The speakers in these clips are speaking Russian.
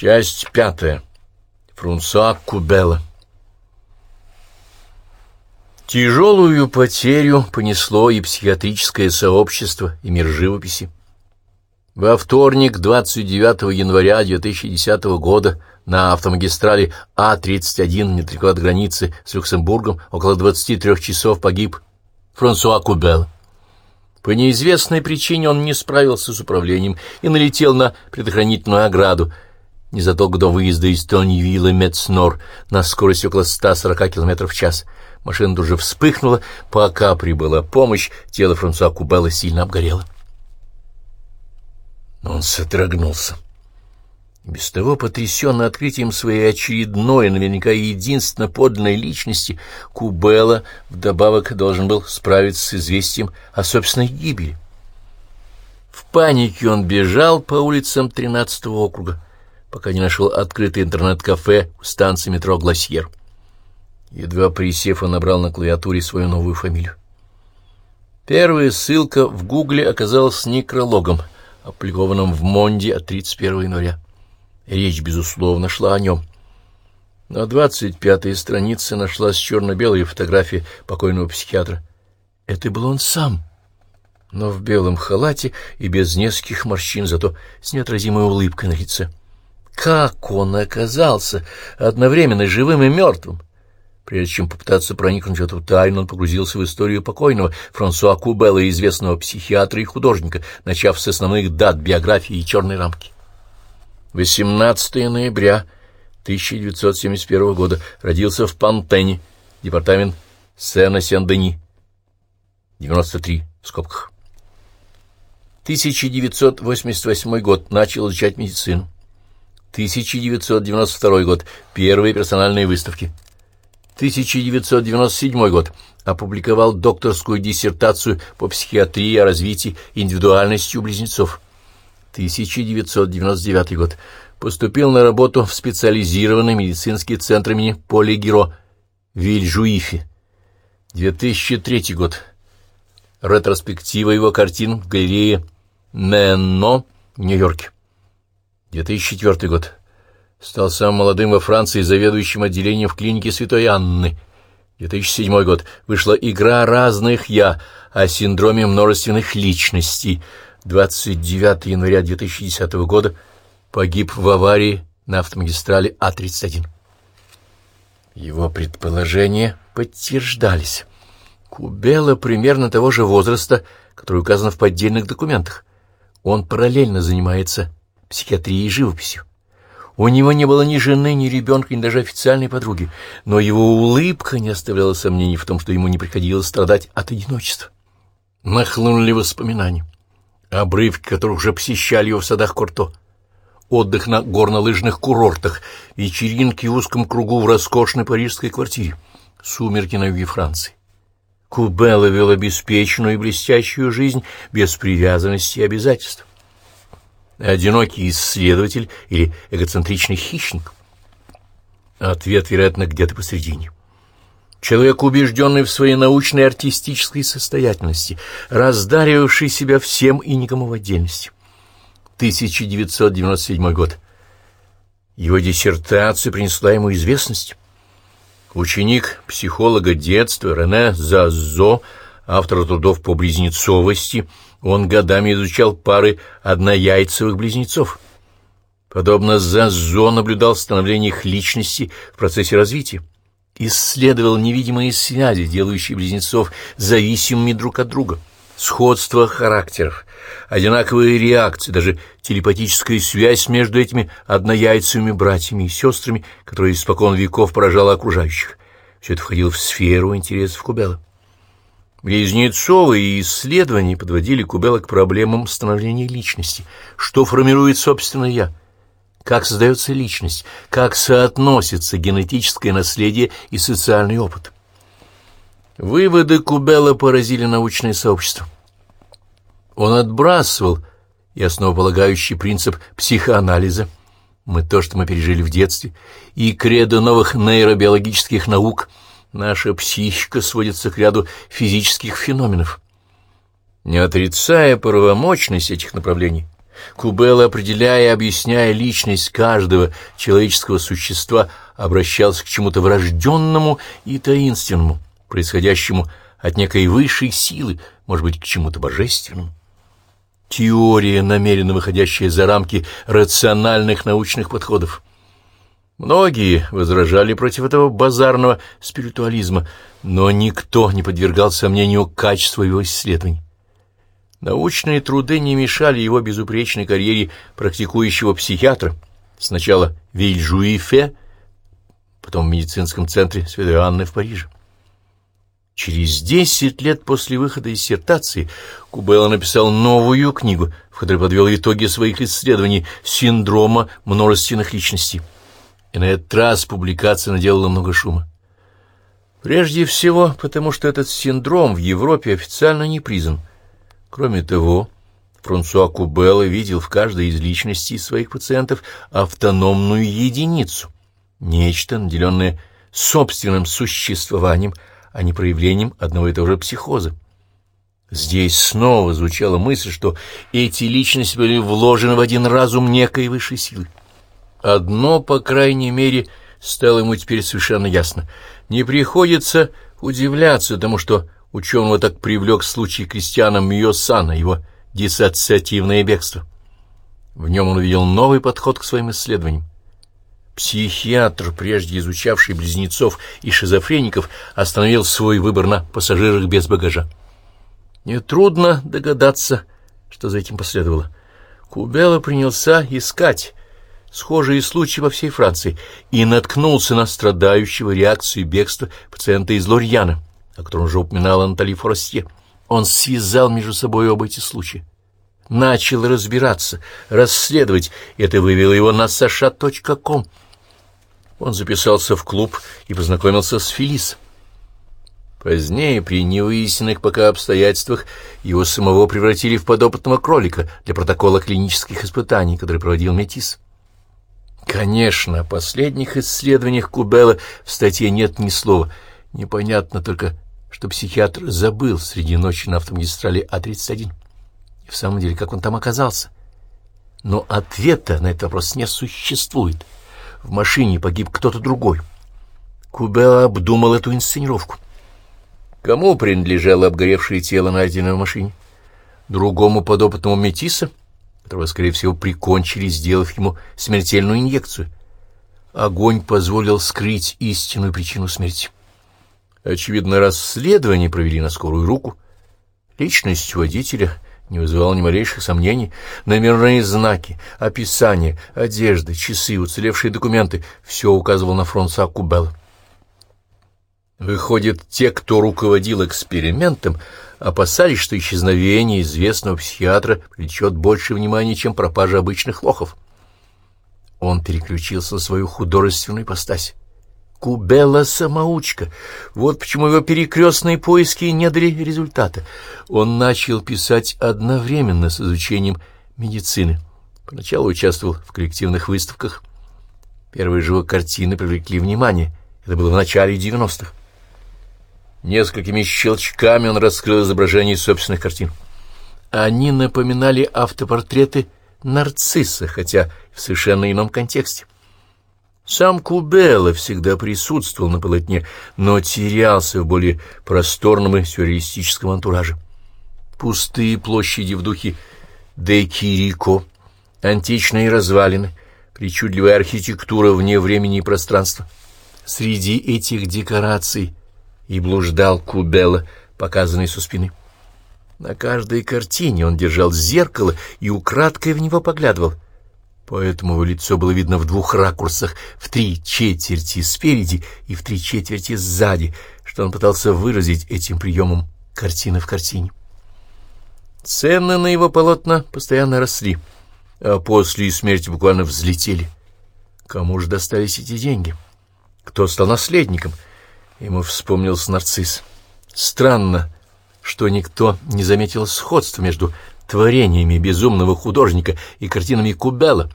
Часть пятая. Фрунсуа Кубела. Тяжелую потерю понесло и психиатрическое сообщество, и мир живописи. Во вторник, 29 января 2010 года, на автомагистрали А-31 недалеко от границы с Люксембургом около 23 часов погиб Франсуа Кубел. По неизвестной причине он не справился с управлением и налетел на предохранительную ограду, незадолго до выезда из Тоньвилла Мецнор на скорости около 140 км в час. Машина тут же вспыхнула, пока прибыла помощь, тело Франсуа Кубела сильно обгорело. Он содрогнулся. Без того потрясенный открытием своей очередной, наверняка единственно подлинной личности, Кубела вдобавок должен был справиться с известием о собственной гибели. В панике он бежал по улицам 13-го округа, пока не нашел открытое интернет-кафе у станции метро «Гласьер». Едва присев, он набрал на клавиатуре свою новую фамилию. Первая ссылка в гугле оказалась некрологом, опубликованным в «Монде» от 31 января. Речь, безусловно, шла о нем. На двадцать пятой странице нашлась черно-белая фотография покойного психиатра. Это был он сам, но в белом халате и без нескольких морщин, зато с неотразимой улыбкой на лице. Как он оказался одновременно живым и мертвым? Прежде чем попытаться проникнуть в эту тайну, он погрузился в историю покойного Франсуа Кубела, известного психиатра и художника, начав с основных дат биографии и черной рамки. 18 ноября 1971 года родился в Пантене, департамент Сена-Сен-Дени, 93 в скобках. 1988 год начал изучать медицину. 1992 год. Первые персональные выставки. 1997 год. Опубликовал докторскую диссертацию по психиатрии о развитии индивидуальности у близнецов. 1999 год. Поступил на работу в специализированный медицинский центр имени Поли Гиро в Вильжуифе. 2003 год. Ретроспектива его картин в галерее Менно в Нью-Йорке. 2004 год. Стал самым молодым во Франции заведующим отделением в клинике Святой Анны. 2007 год. Вышла игра разных «я» о синдроме множественных личностей. 29 января 2010 года погиб в аварии на автомагистрали А-31. Его предположения подтверждались. Кубела примерно того же возраста, который указан в поддельных документах. Он параллельно занимается психиатрией и живописью. У него не было ни жены, ни ребенка, ни даже официальной подруги, но его улыбка не оставляла сомнений в том, что ему не приходилось страдать от одиночества. Нахлынули воспоминания обрывки которых уже посещали его в садах Курто. Отдых на горнолыжных курортах, вечеринки в узком кругу в роскошной парижской квартире, сумерки на юге Франции. Кубелла вел обеспеченную и блестящую жизнь без привязанности и обязательств. Одинокий исследователь или эгоцентричный хищник? Ответ, вероятно, где-то посредине. Человек, убежденный в своей научной и артистической состоятельности, раздаривавший себя всем и никому в отдельности. 1997 год. Его диссертация принесла ему известность. Ученик психолога детства Рене Зазо, автор трудов по близнецовости, он годами изучал пары однояйцевых близнецов. Подобно Зазо наблюдал становление их личности в процессе развития исследовал невидимые связи, делающие близнецов зависимыми друг от друга, сходство характеров, одинаковые реакции, даже телепатическая связь между этими однояйцевыми братьями и сестрами, которая испокон веков поражала окружающих. Все это входило в сферу интересов Кубела. Близнецовые исследования подводили Кубела к проблемам становления личности, что формирует собственное «я», как создается личность, как соотносится генетическое наследие и социальный опыт. Выводы Кубела поразили научное сообщество. Он отбрасывал и основополагающий принцип психоанализа, мы то, что мы пережили в детстве, и кредо новых нейробиологических наук, наша психика сводится к ряду физических феноменов. Не отрицая правомочность этих направлений, Кубелла, определяя и объясняя личность каждого человеческого существа, обращался к чему-то врожденному и таинственному, происходящему от некой высшей силы, может быть, к чему-то божественному. Теория, намеренно выходящая за рамки рациональных научных подходов. Многие возражали против этого базарного спиритуализма, но никто не подвергал сомнению качества его исследований. Научные труды не мешали его безупречной карьере практикующего психиатра, сначала в Вильжуифе, потом в медицинском центре Святой Анны в Париже. Через десять лет после выхода диссертации Кубелло написал новую книгу, в которой подвел итоги своих исследований синдрома множественных личностей. И на этот раз публикация наделала много шума. Прежде всего, потому что этот синдром в Европе официально не признан. Кроме того, Франсуа Кубелло видел в каждой из личностей своих пациентов автономную единицу, нечто, наделенное собственным существованием, а не проявлением одного и того же психоза. Здесь снова звучала мысль, что эти личности были вложены в один разум некой высшей силы. Одно, по крайней мере, стало ему теперь совершенно ясно. Не приходится удивляться тому, что ученого так привлек случай Кристиана Мьосана, его диссоциативное бегство. В нем он увидел новый подход к своим исследованиям. Психиатр, прежде изучавший близнецов и шизофреников, остановил свой выбор на пассажирах без багажа. Нетрудно догадаться, что за этим последовало. Кубела принялся искать схожие случаи во всей Франции и наткнулся на страдающего реакцию бегства пациента из Лорьяна, о котором уже упоминала Натали Форостье. Он связал между собой оба эти случая начал разбираться, расследовать. Это вывело его на sasha.com. Он записался в клуб и познакомился с Фелис. Позднее, при невыясненных пока обстоятельствах, его самого превратили в подопытного кролика для протокола клинических испытаний, который проводил Метис. Конечно, о последних исследованиях Кубела в статье нет ни слова. Непонятно только, что психиатр забыл среди ночи на автомагистрали А-31. И в самом деле, как он там оказался? Но ответа на этот вопрос не существует. В машине погиб кто-то другой. Кубела обдумал эту инсценировку. Кому принадлежало обгоревшее тело, найденное в машине? Другому подопытному метиса, которого, скорее всего, прикончили, сделав ему смертельную инъекцию. Огонь позволил скрыть истинную причину смерти. Очевидно, расследование провели на скорую руку. Личность водителя не вызывал ни малейших сомнений. Номерные знаки, описание, одежда, часы, уцелевшие документы — все указывало на Фронса Кубелла. Выходит, те, кто руководил экспериментом, опасались, что исчезновение известного психиатра привлечет больше внимания, чем пропажа обычных лохов. Он переключился на свою художественную ипостась. Кубела-самоучка. Вот почему его перекрестные поиски не дали результата. Он начал писать одновременно с изучением медицины. Поначалу участвовал в коллективных выставках. Первые же его картины привлекли внимание. Это было в начале 90-х. Несколькими щелчками он раскрыл изображение собственных картин. Они напоминали автопортреты нарцисса, хотя в совершенно ином контексте. Сам Кубела всегда присутствовал на полотне, но терялся в более просторном и сюрреалистическом антураже. Пустые площади в духе Декирико, античные развалины, причудливая архитектура вне времени и пространства. Среди этих декораций и блуждал Кубела, показанный со спины. На каждой картине он держал зеркало и украдкой в него поглядывал — поэтому его лицо было видно в двух ракурсах, в три четверти спереди и в три четверти сзади, что он пытался выразить этим приемом картины в картине. Цены на его полотна постоянно росли, а после смерти буквально взлетели. Кому же достались эти деньги? Кто стал наследником? Ему вспомнился нарцисс. Странно, что никто не заметил сходства между творениями безумного художника и картинами Кубела.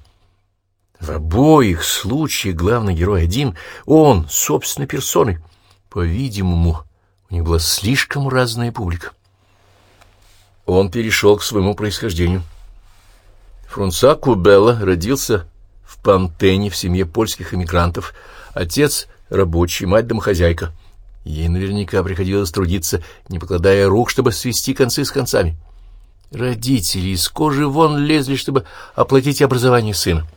В обоих случаях главный герой один, он, собственной персоной. По-видимому, у них была слишком разная публика. Он перешел к своему происхождению. Фрунса Кубелла родился в Пантене в семье польских эмигрантов. Отец — рабочий, мать — домохозяйка. Ей наверняка приходилось трудиться, не покладая рук, чтобы свести концы с концами. Родители из кожи вон лезли, чтобы оплатить образование сына.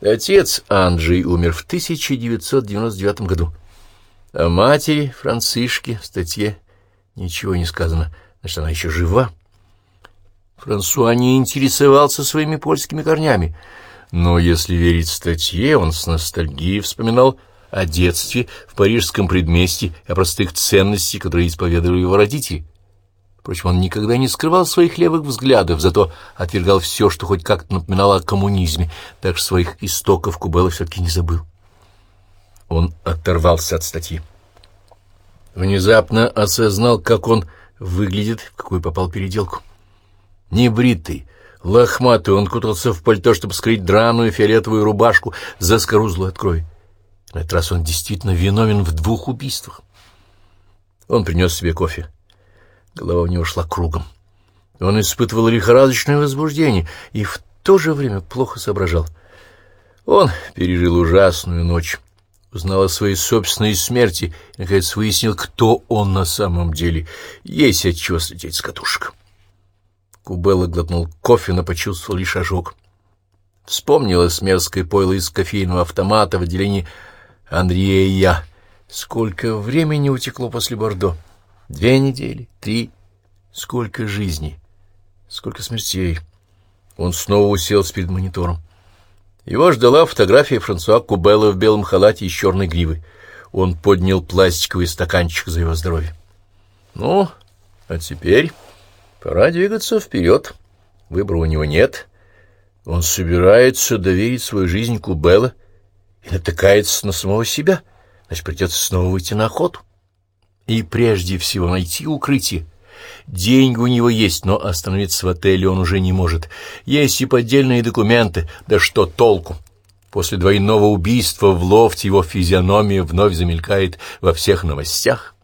Отец Анджей умер в 1999 году. О матери Францишке в статье ничего не сказано, значит, она еще жива. Франсуа не интересовался своими польскими корнями, но, если верить статье, он с ностальгией вспоминал о детстве в парижском предместье, о простых ценностях, которые исповедовали его родители. Впрочем, он никогда не скрывал своих левых взглядов, зато отвергал все, что хоть как-то напоминало о коммунизме, так что своих истоков Кубела все-таки не забыл. Он оторвался от статьи. Внезапно осознал, как он выглядит, в какую попал переделку. Небритый, лохматый, он кутался в пальто, чтобы скрыть драную фиолетовую рубашку, заскорузлую от крови. На этот раз он действительно виновен в двух убийствах. Он принес себе кофе. Голова у него шла кругом. Он испытывал лихорадочное возбуждение и в то же время плохо соображал. Он пережил ужасную ночь, узнал о своей собственной смерти и, наконец, выяснил, кто он на самом деле. Есть от чего слететь с катушек. Кубелла глотнул кофе, но почувствовал лишь ожог. Вспомнилось мерзкое пойло из кофейного автомата в отделении Андрея. Сколько времени утекло после Бордо? Две недели? Три? Сколько жизней? Сколько смертей? Он снова уселся перед монитором. Его ждала фотография Франсуа Кубелла в белом халате и черной гривой. Он поднял пластиковый стаканчик за его здоровье. «Ну, а теперь пора двигаться вперед. Выбора у него нет. Он собирается доверить свою жизнь Кубелла и натыкается на самого себя. Значит, придется снова выйти на охоту. И прежде всего найти укрытие. Деньги у него есть, но остановиться в отеле он уже не может. Есть и поддельные документы, да что толку? После двойного убийства в лофте его физиономия вновь замелькает во всех новостях.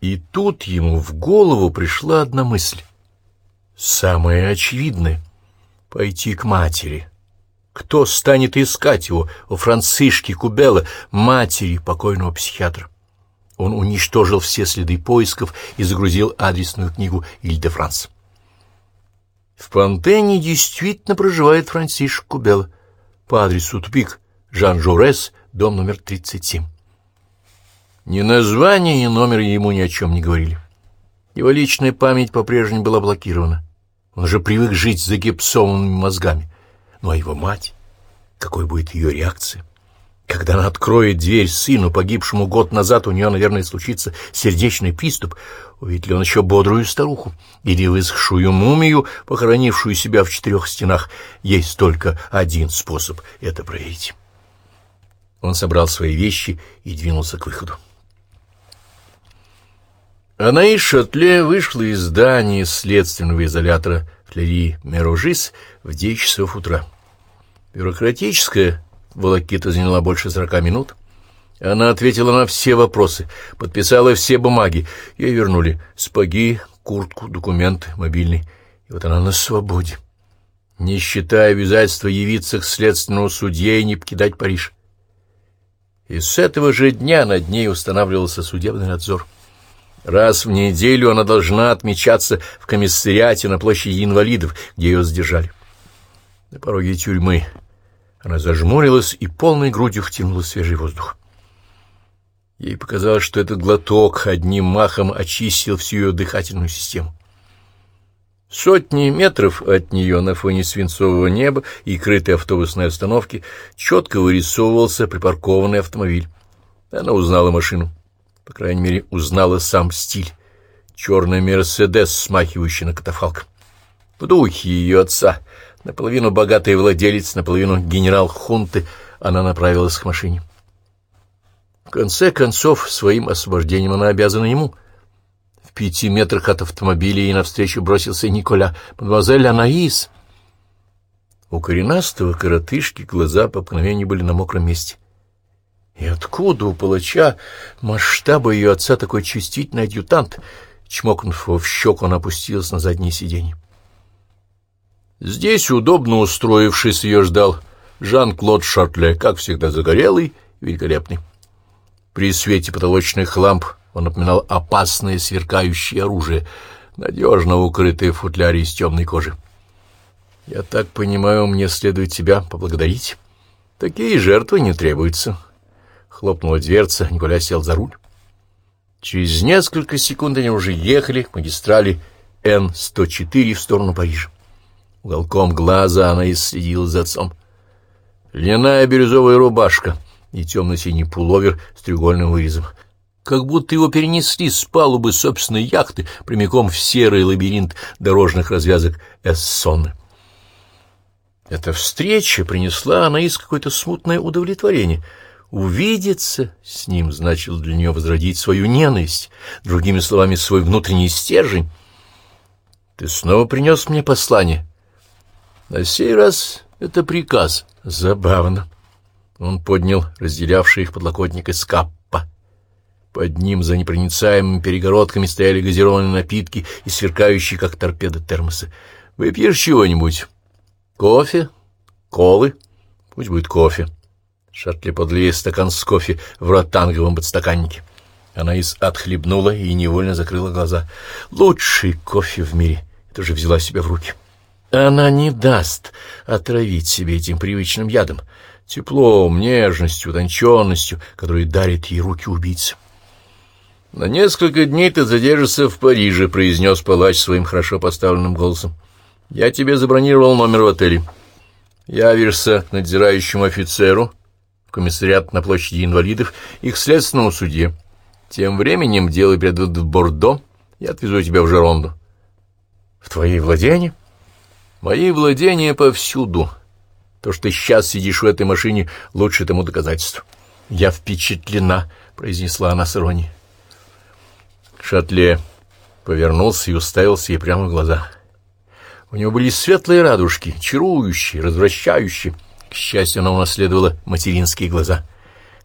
И тут ему в голову пришла одна мысль. Самая очевидная — пойти к матери. Кто станет искать его у Францишки Кубела, матери покойного психиатра? Он уничтожил все следы поисков и загрузил адресную книгу «Иль-де-Франс». В Пантене действительно проживает Франсишек Кубела по адресу тупик Жан-Жорес, дом номер 37. Ни название, ни номер ему ни о чем не говорили. Его личная память по-прежнему была блокирована. Он же привык жить с загипсованными мозгами. Ну а его мать? Какой будет ее реакция? Когда она откроет дверь сыну, погибшему год назад, у нее, наверное, случится сердечный приступ. Увидит ли он еще бодрую старуху или высохшую мумию, похоронившую себя в четырех стенах? Есть только один способ это проверить. Он собрал свои вещи и двинулся к выходу. Анаис Шатле вышла из здания следственного изолятора Флери Мерожис в девять часов утра. Бюрократическая волокита заняла больше сорока минут. Она ответила на все вопросы, подписала все бумаги. Ей вернули спаги, куртку, документы, мобильный. И вот она на свободе, не считая обязательства явиться к следственному судье и не покидать Париж. И с этого же дня над ней устанавливался судебный надзор. Раз в неделю она должна отмечаться в комиссариате на площади инвалидов, где ее задержали. На пороге тюрьмы она зажмурилась и полной грудью втянула свежий воздух. Ей показалось, что этот глоток одним махом очистил всю ее дыхательную систему. Сотни метров от нее на фоне свинцового неба и крытой автобусной остановки четко вырисовывался припаркованный автомобиль. Она узнала машину. По крайней мере, узнала сам стиль. Черный «Мерседес», смахивающий на катафалк. В духе ее отца — Наполовину богатый владелец, наполовину генерал хунты, она направилась к машине. В конце концов, своим освобождением она обязана ему. В пяти метрах от автомобиля ей навстречу бросился Николя. «Мадемуазель Анаис!» У коренастого коротышки глаза по обыкновению были на мокром месте. И откуда у палача масштаба ее отца такой чувствительный адъютант? Чмокнув в щеку, она опустилась на заднее сиденье. Здесь, удобно устроившись, ее ждал Жан-Клод Шартле, как всегда загорелый, великолепный. При свете потолочных ламп он напоминал опасное сверкающее оружие, надежно укрытое в футляре из темной кожи. «Я так понимаю, мне следует тебя поблагодарить. Такие жертвы не требуются». Хлопнула дверца, Николя сел за руль. Через несколько секунд они уже ехали к магистрали Н-104 в сторону Парижа. Уголком глаза она исследила за отцом. Льняная бирюзовая рубашка и темно-синий пуловер с треугольным вырезом. Как будто его перенесли с палубы собственной яхты прямиком в серый лабиринт дорожных развязок Эссонны. Эта встреча принесла Анаис какое-то смутное удовлетворение. Увидеться с ним значило для нее возродить свою ненависть, другими словами, свой внутренний стержень. «Ты снова принес мне послание?» На сей раз это приказ. Забавно. Он поднял разделявший их подлокотник из каппа. Под ним за непроницаемыми перегородками стояли газированные напитки и сверкающие, как торпеды, термосы. «Выпьешь чего-нибудь? Кофе? Колы? Пусть будет кофе». Шатли подлил стакан с кофе в ротанговом подстаканнике. Она из отхлебнула и невольно закрыла глаза. «Лучший кофе в мире!» Это же взяла себя в руки. Она не даст отравить себе этим привычным ядом, теплом, нежностью, утонченностью, которые дарит ей руки убийцы. «На несколько дней ты задержишься в Париже», — произнес палач своим хорошо поставленным голосом. «Я тебе забронировал номер в отеле. Явишься к надзирающему офицеру, комиссариат на площади инвалидов и к следственному судье. Тем временем дело передадут в Бордо, я отвезу тебя в Жеронду». «В твои владения?» Мои владения повсюду. То, что ты сейчас сидишь в этой машине, лучше тому доказательство. Я впечатлена, — произнесла она с иронией. Шатле повернулся и уставился ей прямо в глаза. У него были светлые радужки, чарующие, развращающие. К счастью, она унаследовала материнские глаза.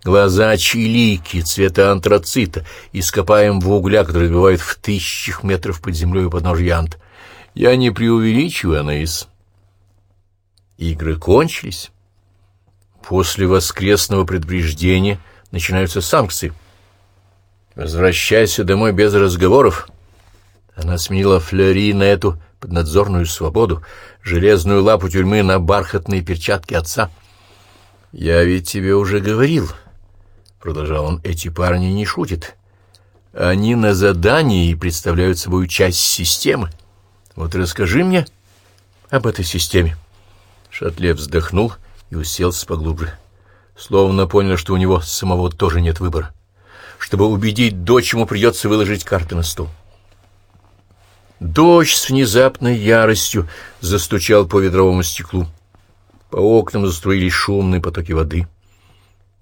Глаза чилики, цвета антрацита, ископаемого угля, который бывает в тысячах метров под землей у подножья Ант. Я не преувеличиваю, Анаис. Игры кончились. После воскресного предупреждения начинаются санкции. Возвращайся домой без разговоров. Она сменила флери на эту поднадзорную свободу, железную лапу тюрьмы на бархатные перчатки отца. «Я ведь тебе уже говорил», — продолжал он, — «эти парни не шутят. Они на задании и представляют собой часть системы. Вот расскажи мне об этой системе. Шатле вздохнул и уселся поглубже, словно понял, что у него самого тоже нет выбора. Чтобы убедить дочь, ему придется выложить карты на стол. Дождь с внезапной яростью застучал по ветровому стеклу. По окнам заструились шумные потоки воды.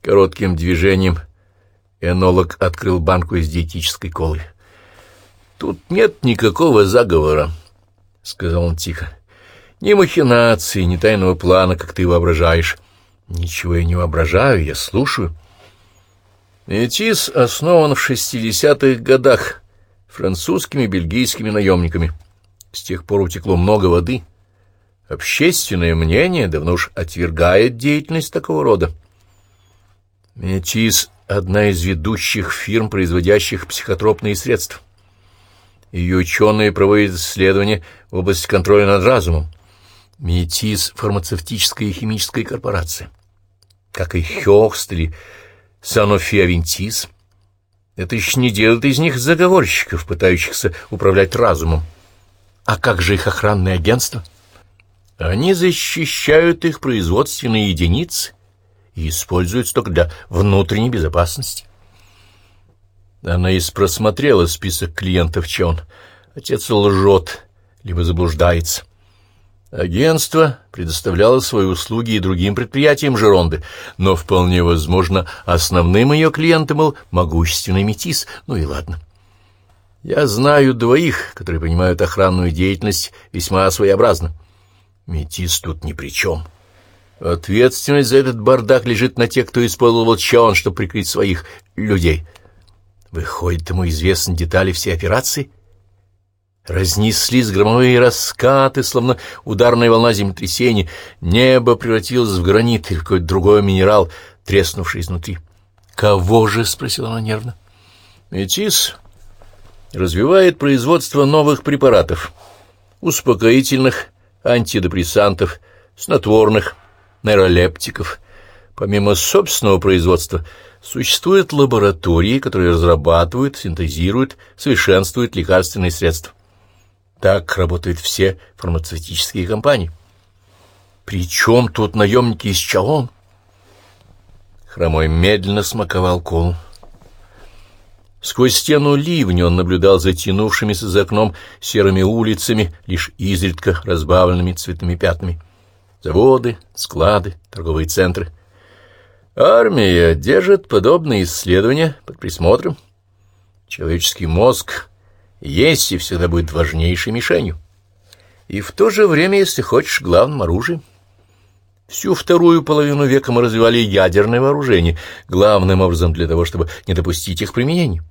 Коротким движением энолог открыл банку из диетической колы. «Тут нет никакого заговора», — сказал он тихо. — Ни махинации, ни тайного плана, как ты воображаешь. — Ничего я не воображаю, я слушаю. Этис основан в шестидесятых годах французскими и бельгийскими наемниками. С тех пор утекло много воды. Общественное мнение давно уж отвергает деятельность такого рода. Метис — одна из ведущих фирм, производящих психотропные средства. Ее ученые проводят исследования в области контроля над разумом. Метис — фармацевтическая и химическая корпорация. Как и Хёхст или Санофи Авентис. Это еще не делает из них заговорщиков, пытающихся управлять разумом. А как же их охранное агентство? Они защищают их производственные единицы и используются только для внутренней безопасности. Она и просмотрела список клиентов Чон. Отец лжет, либо заблуждается. Агентство предоставляло свои услуги и другим предприятиям Жеронды, но вполне возможно, основным ее клиентом был могущественный метис. Ну и ладно. Я знаю двоих, которые понимают охранную деятельность весьма своеобразно. Метис тут ни при чем. Ответственность за этот бардак лежит на тех, кто использовал Чон, чтобы прикрыть своих людей — Выходит, ему известны детали всей операции? Разнеслись громовые раскаты, словно ударная волна землетрясения. Небо превратилось в гранит или какой-то другой минерал, треснувший изнутри. «Кого же?» — спросила она нервно. «Метис развивает производство новых препаратов, успокоительных, антидепрессантов, снотворных, нейролептиков. Помимо собственного производства существуют лаборатории, которые разрабатывают, синтезируют, совершенствуют лекарственные средства. Так работают все фармацевтические компании. Причем тут наемники из Чаон? Хромой медленно смаковал колу. Сквозь стену ливня он наблюдал за тянувшимися за окном серыми улицами, лишь изредка разбавленными цветными пятнами. Заводы, склады, торговые центры. Армия держит подобные исследования под присмотром. Человеческий мозг есть и всегда будет важнейшей мишенью. И в то же время, если хочешь, главным оружием. Всю вторую половину века мы развивали ядерное вооружение, главным образом для того, чтобы не допустить их применения.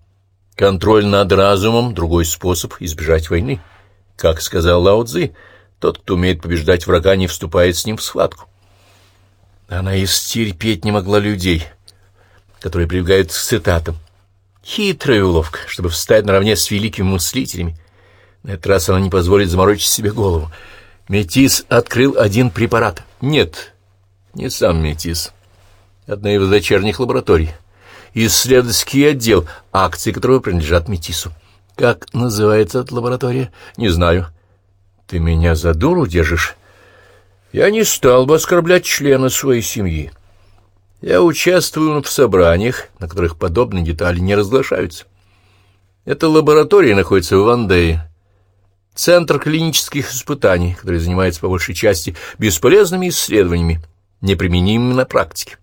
Контроль над разумом — другой способ избежать войны. Как сказал Лао Цзи, тот, кто умеет побеждать врага, не вступает с ним в схватку. Она и стерпеть не могла людей, которые прибегают к цитатам. Хитрая уловка, чтобы встать наравне с великими мыслителями. На этот раз она не позволит заморочить себе голову. Метис открыл один препарат. Нет, не сам Метис. Одна из дочерних лабораторий. Исследовательский отдел, акции которого принадлежат Метису. Как называется эта лаборатория? Не знаю. Ты меня за дуру держишь? Я не стал бы оскорблять члена своей семьи. Я участвую в собраниях, на которых подобные детали не разглашаются. Эта лаборатория находится в Вандее. Центр клинических испытаний, который занимается по большей части бесполезными исследованиями, неприменимыми на практике.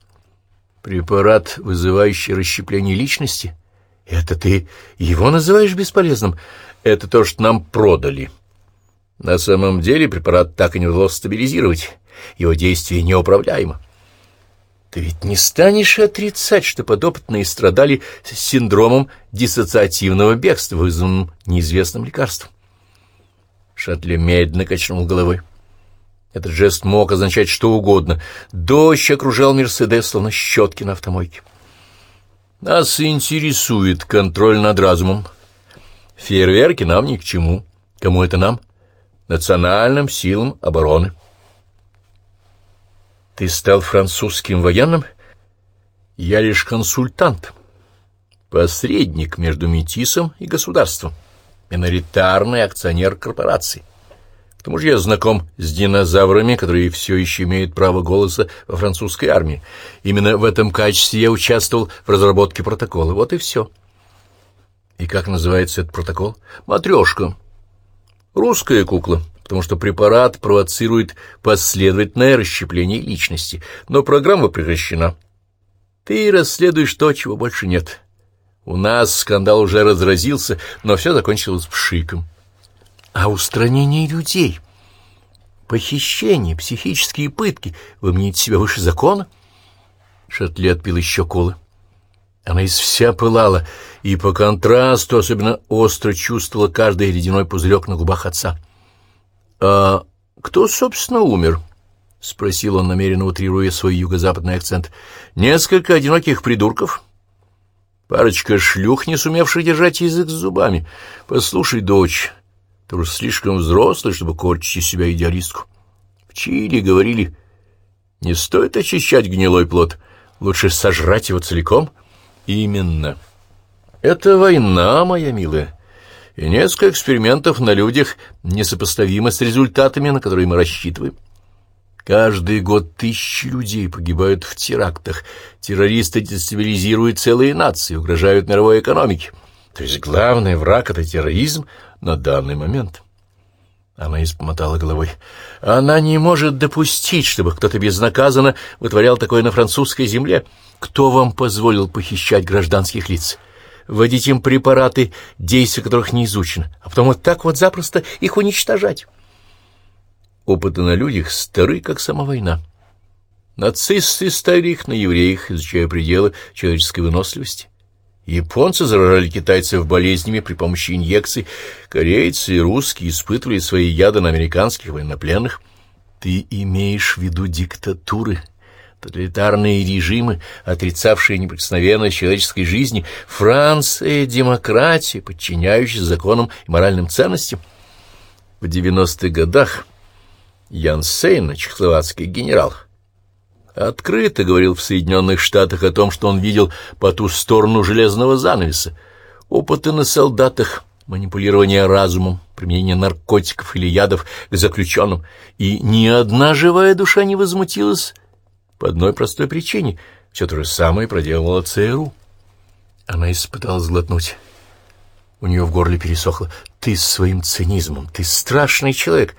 Препарат, вызывающий расщепление личности, это ты его называешь бесполезным? Это то, что нам продали. На самом деле препарат так и не удалось стабилизировать. Его действие неуправляемо. Ты ведь не станешь отрицать, что подопытные страдали синдромом диссоциативного бегства, вызванным неизвестным лекарством. Шатле медленно качнул головой. Этот жест мог означать что угодно. Дождь окружал Мерседес, словно щетки на автомойке. Нас интересует контроль над разумом. Фейерверки нам ни к чему. Кому это нам? Национальным силам обороны. Ты стал французским военным? Я лишь консультант, посредник между метисом и государством, миноритарный акционер корпорации. К тому же я знаком с динозаврами, которые все еще имеют право голоса во французской армии. Именно в этом качестве я участвовал в разработке протокола. Вот и все. И как называется этот протокол? Матрешка. Русская кукла потому что препарат провоцирует последовательное расщепление личности, но программа прекращена. Ты расследуешь то, чего больше нет. У нас скандал уже разразился, но все закончилось пшиком. А устранение людей, похищение, психические пытки, вы мнете себя выше закона? Шатли отпил еще колы. Она из вся пылала, и по контрасту особенно остро чувствовала каждый ледяной пузырек на губах отца. «А кто, собственно, умер?» — спросил он, намеренно утрируя свой юго-западный акцент. «Несколько одиноких придурков?» «Парочка шлюх, не сумевших держать язык с зубами. Послушай, дочь, ты уж слишком взрослый, чтобы корчить из себя идеалистку. В Чили говорили, не стоит очищать гнилой плод, лучше сожрать его целиком. Именно. Это война, моя милая и несколько экспериментов на людях несопоставимо с результатами, на которые мы рассчитываем. Каждый год тысячи людей погибают в терактах. Террористы дестабилизируют целые нации, угрожают мировой экономике. То есть главный враг — это терроризм на данный момент. Она испомотала головой. Она не может допустить, чтобы кто-то безнаказанно вытворял такое на французской земле. Кто вам позволил похищать гражданских лиц? Вводить им препараты, действия которых не изучено, а потом вот так вот запросто их уничтожать. Опыты на людях стары, как сама война. Нацисты ставили их на евреях, изучая пределы человеческой выносливости. Японцы заражали китайцев болезнями при помощи инъекций, корейцы и русские испытывали свои яды на американских военнопленных. Ты имеешь в виду диктатуры, тоталитарные режимы, отрицавшие неприкосновенность человеческой жизни, Франция, демократия, подчиняющаяся законам и моральным ценностям? В 90-х годах Ян Сейн, чехословацкий генерал, открыто говорил в Соединенных Штатах о том, что он видел по ту сторону железного занавеса, опыты на солдатах, манипулирование разумом, применение наркотиков или ядов к заключенным, и ни одна живая душа не возмутилась по одной простой причине. Все то же самое проделывала ЦРУ. Она испытала сглотнуть. У нее в горле пересохло. «Ты своим цинизмом, ты страшный человек!»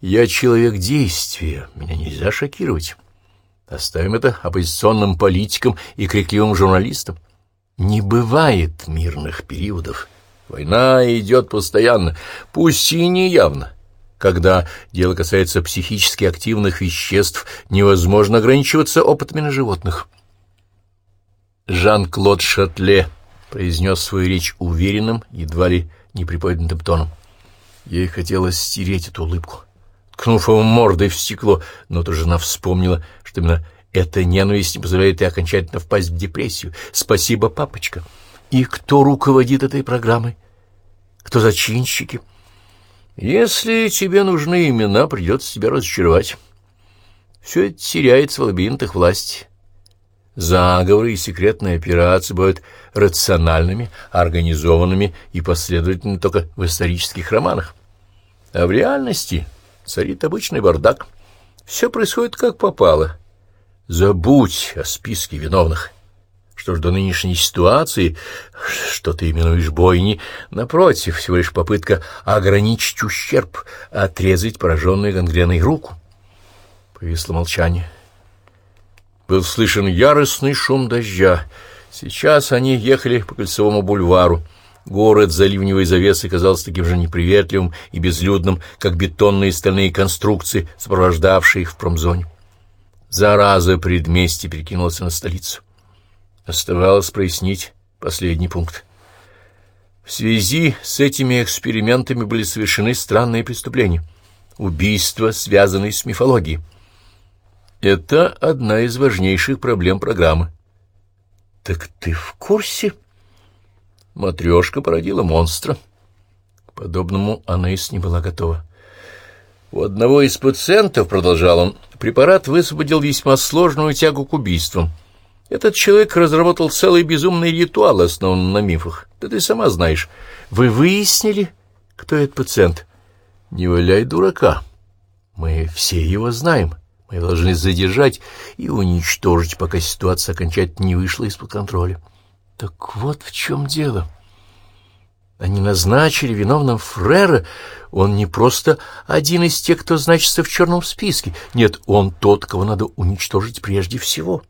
«Я человек действия, меня нельзя шокировать. Оставим это оппозиционным политикам и крикливым журналистам. Не бывает мирных периодов. Война идет постоянно, пусть и неявно. Когда дело касается психически активных веществ, невозможно ограничиваться опытами на животных. Жан-Клод Шатле произнес свою речь уверенным, едва ли не приподнятым тоном. Ей хотелось стереть эту улыбку, ткнув его мордой в стекло, но тут жена вспомнила, что именно эта ненависть не позволяет ей окончательно впасть в депрессию. Спасибо, папочка. И кто руководит этой программой? Кто зачинщики? Если тебе нужны имена, придется тебя разочаровать. Все это теряется в лабиринтах власти. Заговоры и секретные операции бывают рациональными, организованными и последовательными только в исторических романах. А в реальности царит обычный бардак. Все происходит как попало. Забудь о списке виновных. Что ж до нынешней ситуации, что ты именуешь бойни, напротив, всего лишь попытка ограничить ущерб, отрезать пораженную гангреной руку. Повисло молчание. Был слышен яростный шум дождя. Сейчас они ехали по кольцевому бульвару. Город за ливневой завесой казался таким же неприветливым и безлюдным, как бетонные стальные конструкции, сопровождавшие их в промзоне. Зараза предместья перекинулась на столицу. Оставалось прояснить последний пункт. В связи с этими экспериментами были совершены странные преступления. Убийства, связанные с мифологией. Это одна из важнейших проблем программы. Так ты в курсе? Матрешка породила монстра. К подобному Анейс не была готова. У одного из пациентов, продолжал он, препарат высвободил весьма сложную тягу к убийствам. Этот человек разработал целый безумный ритуал, основанный на мифах. Да ты сама знаешь. Вы выяснили, кто этот пациент? Не валяй дурака. Мы все его знаем. Мы должны задержать и уничтожить, пока ситуация окончательно не вышла из-под контроля. Так вот в чем дело. Они назначили виновным Фрера. Он не просто один из тех, кто значится в черном списке. Нет, он тот, кого надо уничтожить прежде всего.